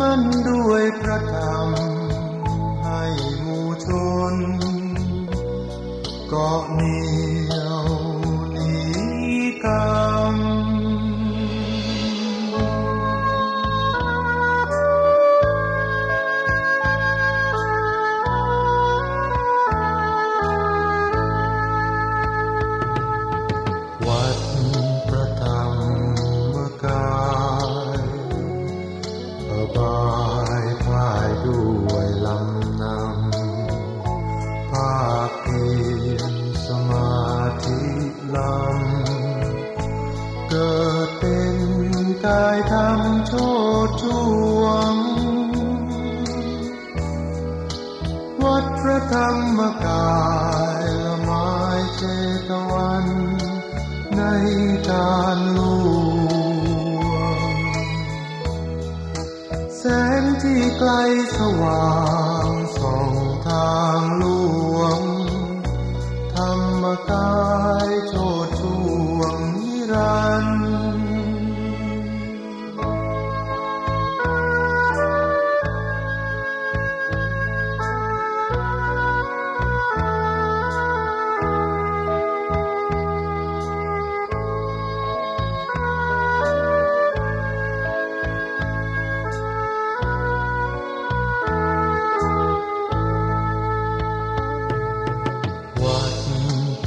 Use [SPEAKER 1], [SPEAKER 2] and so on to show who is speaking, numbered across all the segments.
[SPEAKER 1] มั่นด้วยพระธรรมให้หมู่ชนเกาะเนีย กายทำโชดช่วง วัดพระธรรมกายละไม้เจตวัน ในการลวงแสงที่ไกลสว่างส่องทางลวง ธรรมกาย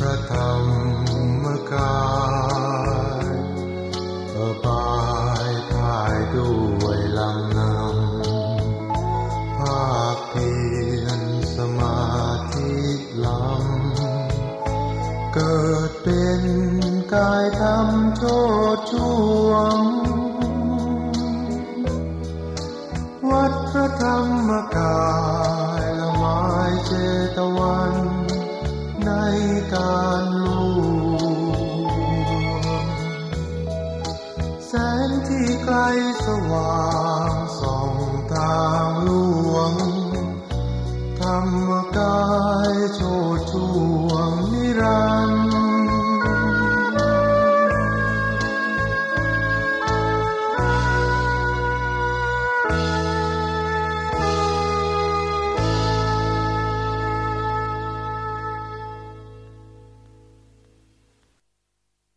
[SPEAKER 1] ระธรรมกายระบายพายด้วยลำนำภาคเพียรสมาธิลำเกิดเป็นกายธรรมโชดช่วง วัดพระธรรมกายละไม้เจตวัน ในการลูแสงที่ไกลสว่างส่องตางลวงธรรมกาย